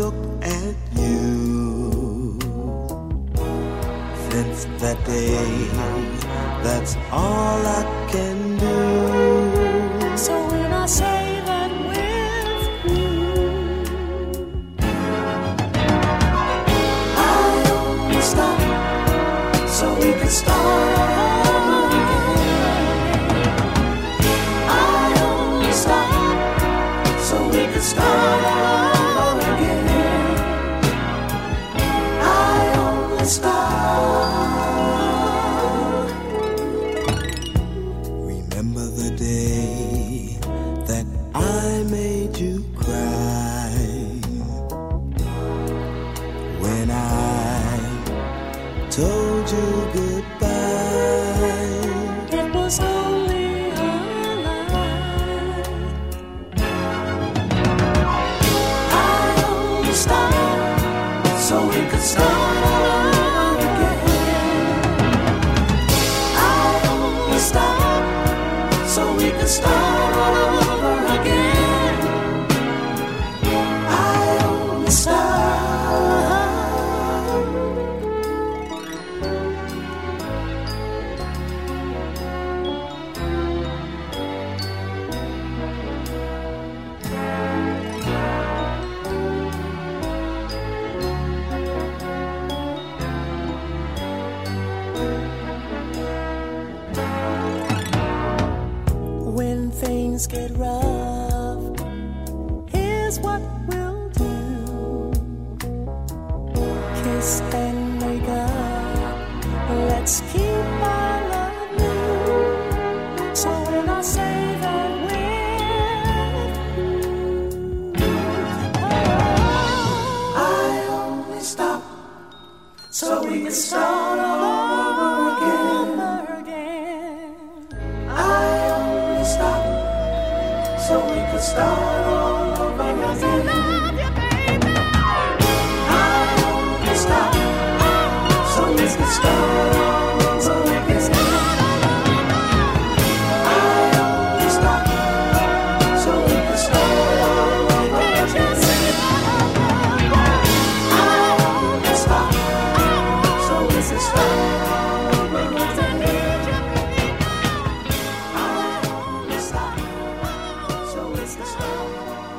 look at you. Since that day, that's all I can do. Told you goodbye. it was only a lie. I only stopped so we could start all over again. I only stopped so we could start all over things get rough, here's what we'll do kiss and make up. Let's keep our love new. So when I say that with oh, you, oh, oh, I only stop so we can start so we could start all over again. Love you, baby. I only stop so we could start stone.